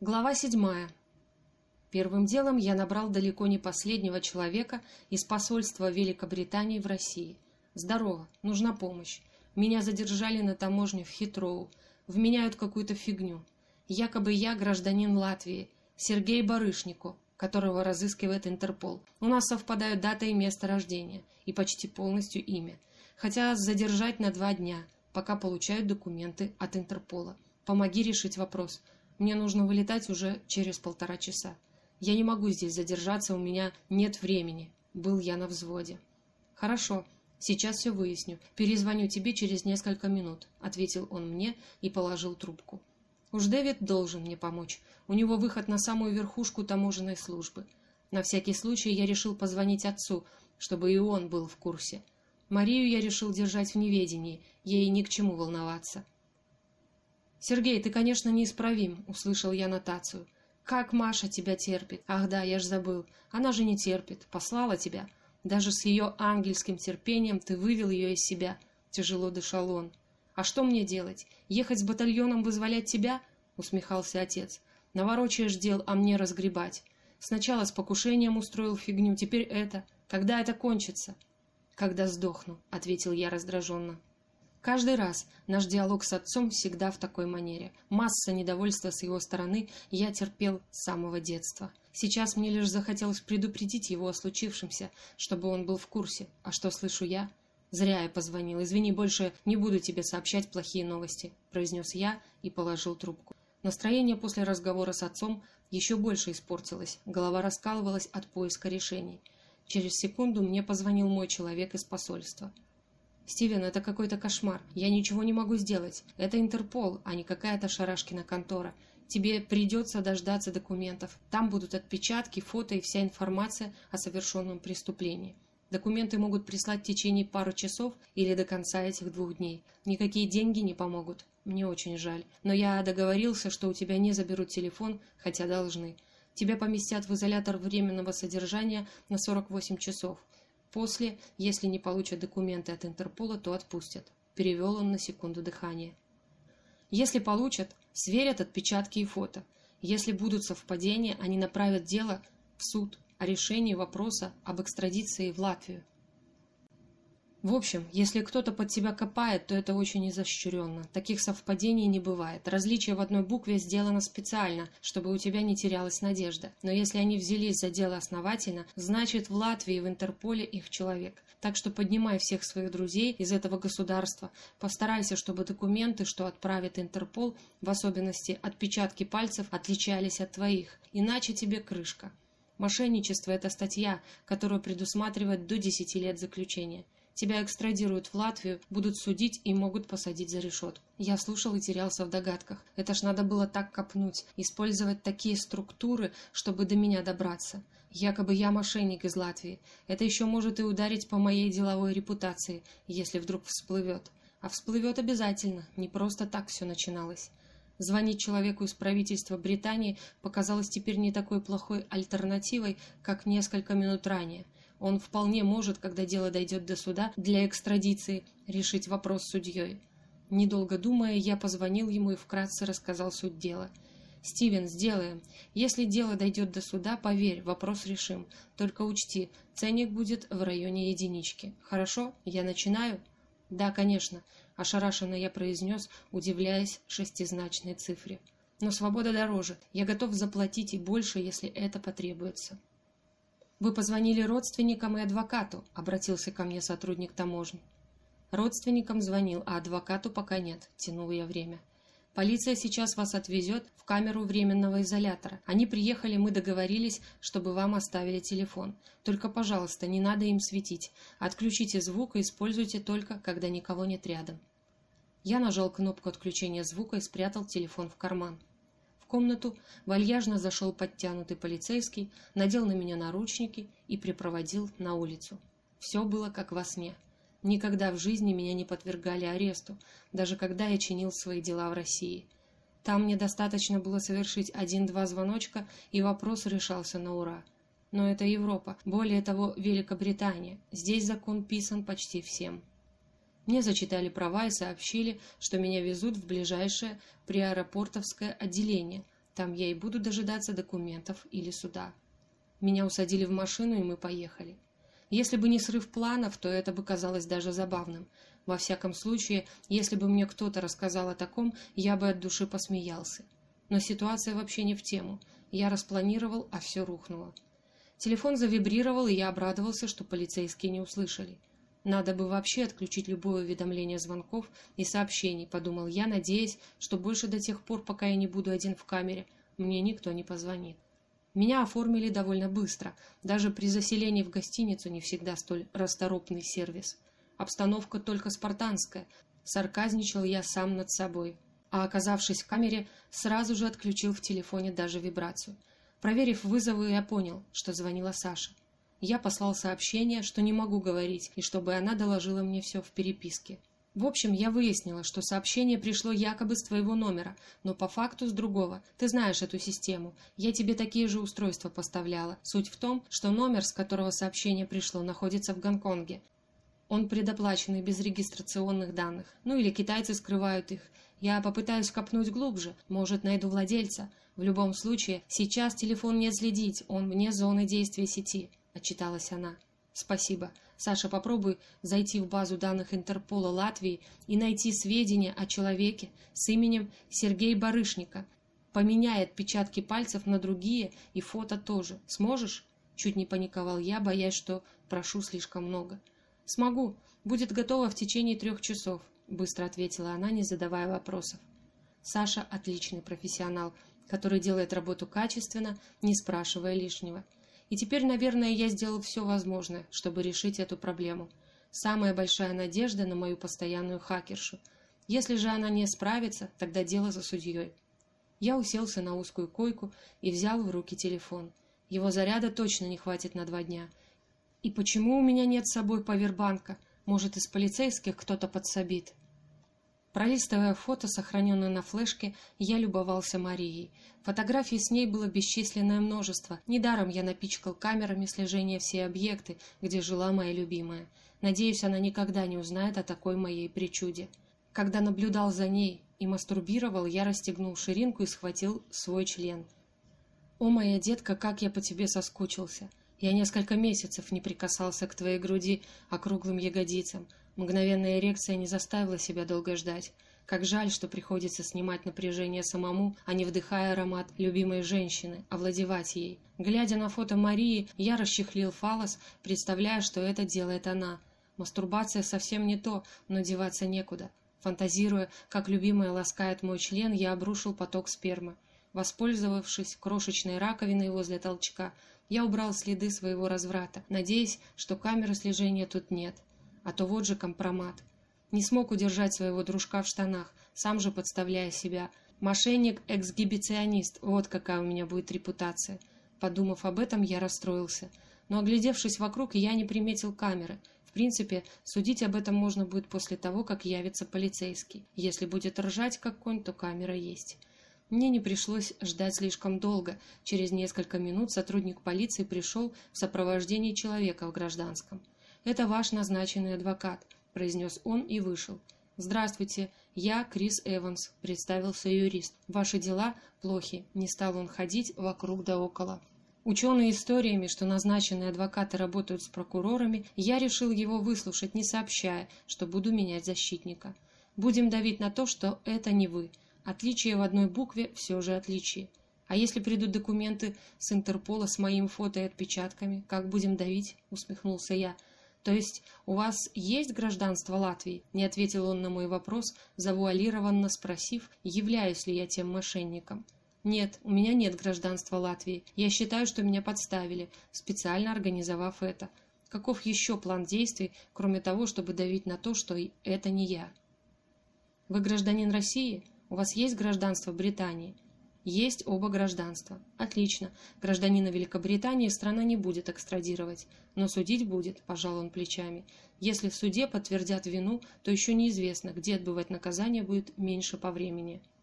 Глава седьмая. Первым делом я набрал далеко не последнего человека из посольства Великобритании в России. Здорово, нужна помощь. Меня задержали на таможне в Хитроу. Вменяют какую-то фигню. Якобы я гражданин Латвии, Сергей Барышнико, которого разыскивает Интерпол. У нас совпадают дата и место рождения, и почти полностью имя. Хотя задержать на два дня, пока получают документы от Интерпола. Помоги решить вопрос. Мне нужно вылетать уже через полтора часа. Я не могу здесь задержаться, у меня нет времени. Был я на взводе. Хорошо, сейчас все выясню. Перезвоню тебе через несколько минут, ответил он мне и положил трубку. Уж Дэвид должен мне помочь. У него выход на самую верхушку таможенной службы. На всякий случай я решил позвонить отцу, чтобы и он был в курсе. Марию я решил держать в неведении, ей ни к чему волноваться. «Сергей, ты, конечно, неисправим», — услышал я нотацию. «Как Маша тебя терпит? Ах да, я ж забыл. Она же не терпит. Послала тебя. Даже с ее ангельским терпением ты вывел ее из себя», — тяжело дышал он. «А что мне делать? Ехать с батальоном вызволять тебя?» — усмехался отец. «Наворочаешь дел, а мне разгребать. Сначала с покушением устроил фигню, теперь это. Когда это кончится?» «Когда сдохну», — ответил я раздраженно. Каждый раз наш диалог с отцом всегда в такой манере. Масса недовольства с его стороны я терпел с самого детства. Сейчас мне лишь захотелось предупредить его о случившемся, чтобы он был в курсе. А что слышу я? «Зря я позвонил. Извини, больше не буду тебе сообщать плохие новости», – произнес я и положил трубку. Настроение после разговора с отцом еще больше испортилось, голова раскалывалась от поиска решений. Через секунду мне позвонил мой человек из посольства – «Стивен, это какой-то кошмар. Я ничего не могу сделать. Это Интерпол, а не какая-то шарашкина контора. Тебе придется дождаться документов. Там будут отпечатки, фото и вся информация о совершенном преступлении. Документы могут прислать в течение пары часов или до конца этих двух дней. Никакие деньги не помогут. Мне очень жаль. Но я договорился, что у тебя не заберут телефон, хотя должны. Тебя поместят в изолятор временного содержания на 48 часов. После, если не получат документы от Интерпола, то отпустят. Перевел он на секунду дыхание. Если получат, сверят отпечатки и фото. Если будут совпадения, они направят дело в суд о решении вопроса об экстрадиции в Латвию. В общем, если кто-то под тебя копает, то это очень изощренно. Таких совпадений не бывает. Различие в одной букве сделано специально, чтобы у тебя не терялась надежда. Но если они взялись за дело основательно, значит в Латвии в Интерполе их человек. Так что поднимай всех своих друзей из этого государства. Постарайся, чтобы документы, что отправит Интерпол, в особенности отпечатки пальцев, отличались от твоих. Иначе тебе крышка. Мошенничество – это статья, которую предусматривает до 10 лет заключения. Тебя экстрадируют в Латвию, будут судить и могут посадить за решетку. Я слушал и терялся в догадках. Это ж надо было так копнуть, использовать такие структуры, чтобы до меня добраться. Якобы я мошенник из Латвии. Это еще может и ударить по моей деловой репутации, если вдруг всплывет. А всплывет обязательно, не просто так все начиналось. Звонить человеку из правительства Британии показалось теперь не такой плохой альтернативой, как несколько минут ранее – он вполне может, когда дело дойдет до суда, для экстрадиции решить вопрос с судьей. Недолго думая, я позвонил ему и вкратце рассказал суть дела. «Стивен, сделаем. Если дело дойдет до суда, поверь, вопрос решим. Только учти, ценник будет в районе единички. Хорошо? Я начинаю?» «Да, конечно», – ошарашенно я произнес, удивляясь шестизначной цифре. «Но свобода дороже. Я готов заплатить и больше, если это потребуется». «Вы позвонили родственникам и адвокату», — обратился ко мне сотрудник таможни. «Родственникам звонил, а адвокату пока нет», — тянул я время. «Полиция сейчас вас отвезет в камеру временного изолятора. Они приехали, мы договорились, чтобы вам оставили телефон. Только, пожалуйста, не надо им светить. Отключите звук и используйте только, когда никого нет рядом». Я нажал кнопку отключения звука и спрятал телефон в карман комнату вальяжно зашел подтянутый полицейский, надел на меня наручники и припроводил на улицу. Все было как во сне. Никогда в жизни меня не подвергали аресту, даже когда я чинил свои дела в России. Там мне достаточно было совершить один-два звоночка, и вопрос решался на ура. Но это Европа, более того, Великобритания. Здесь закон писан почти всем. Мне зачитали права и сообщили, что меня везут в ближайшее приаэропортовское отделение. Там я и буду дожидаться документов или суда. Меня усадили в машину, и мы поехали. Если бы не срыв планов, то это бы казалось даже забавным. Во всяком случае, если бы мне кто-то рассказал о таком, я бы от души посмеялся. Но ситуация вообще не в тему. Я распланировал, а все рухнуло. Телефон завибрировал, и я обрадовался, что полицейские не услышали. Надо бы вообще отключить любое уведомление звонков и сообщений, подумал я, надеясь, что больше до тех пор, пока я не буду один в камере, мне никто не позвонит. Меня оформили довольно быстро, даже при заселении в гостиницу не всегда столь расторопный сервис. Обстановка только спартанская, сарказничал я сам над собой. А оказавшись в камере, сразу же отключил в телефоне даже вибрацию. Проверив вызовы, я понял, что звонила Саша. Я послал сообщение, что не могу говорить, и чтобы она доложила мне все в переписке. В общем, я выяснила, что сообщение пришло якобы с твоего номера, но по факту с другого. Ты знаешь эту систему. Я тебе такие же устройства поставляла. Суть в том, что номер, с которого сообщение пришло, находится в Гонконге. Он предоплаченный без регистрационных данных. Ну или китайцы скрывают их. Я попытаюсь копнуть глубже, может, найду владельца. В любом случае, сейчас телефон не отследить, он вне зоны действия сети отчиталась она. Спасибо. Саша, попробуй зайти в базу данных Интерпола Латвии и найти сведения о человеке с именем Сергей Барышника. Поменяй отпечатки пальцев на другие и фото тоже. Сможешь? Чуть не паниковал я, боясь, что прошу слишком много. Смогу. Будет готово в течение трех часов, быстро ответила она, не задавая вопросов. Саша отличный профессионал, который делает работу качественно, не спрашивая лишнего. И теперь, наверное, я сделал все возможное, чтобы решить эту проблему. Самая большая надежда на мою постоянную хакершу. Если же она не справится, тогда дело за судьей. Я уселся на узкую койку и взял в руки телефон. Его заряда точно не хватит на два дня. И почему у меня нет с собой павербанка? Может, из полицейских кто-то подсобит? Пролистывая фото, сохраненное на флешке, я любовался Марией. Фотографий с ней было бесчисленное множество. Недаром я напичкал камерами слежения все объекты, где жила моя любимая. Надеюсь, она никогда не узнает о такой моей причуде. Когда наблюдал за ней и мастурбировал, я расстегнул ширинку и схватил свой член. «О, моя детка, как я по тебе соскучился! Я несколько месяцев не прикасался к твоей груди, округлым ягодицам, Мгновенная эрекция не заставила себя долго ждать. Как жаль, что приходится снимать напряжение самому, а не вдыхая аромат любимой женщины, овладевать ей. Глядя на фото Марии, я расчехлил фалос, представляя, что это делает она. Мастурбация совсем не то, но деваться некуда. Фантазируя, как любимая ласкает мой член, я обрушил поток спермы. Воспользовавшись крошечной раковиной возле толчка, я убрал следы своего разврата, надеясь, что камеры слежения тут нет. А то вот же компромат. Не смог удержать своего дружка в штанах, сам же подставляя себя. Мошенник-эксгибиционист, вот какая у меня будет репутация. Подумав об этом, я расстроился. Но оглядевшись вокруг, я не приметил камеры. В принципе, судить об этом можно будет после того, как явится полицейский. Если будет ржать как конь, то камера есть. Мне не пришлось ждать слишком долго. Через несколько минут сотрудник полиции пришел в сопровождении человека в гражданском. «Это ваш назначенный адвокат», – произнес он и вышел. «Здравствуйте, я Крис Эванс», – представился юрист. «Ваши дела плохи», – не стал он ходить вокруг да около. Ученый историями, что назначенные адвокаты работают с прокурорами, я решил его выслушать, не сообщая, что буду менять защитника. Будем давить на то, что это не вы. Отличие в одной букве все же отличие. А если придут документы с Интерпола с моим фото и отпечатками, как будем давить? Усмехнулся я. «То есть у вас есть гражданство Латвии?» – не ответил он на мой вопрос, завуалированно спросив, являюсь ли я тем мошенником. «Нет, у меня нет гражданства Латвии. Я считаю, что меня подставили, специально организовав это. Каков еще план действий, кроме того, чтобы давить на то, что это не я?» «Вы гражданин России? У вас есть гражданство Британии?» Есть оба гражданства. Отлично. Гражданина Великобритании страна не будет экстрадировать. Но судить будет, пожал он плечами. Если в суде подтвердят вину, то еще неизвестно, где отбывать наказание будет меньше по времени.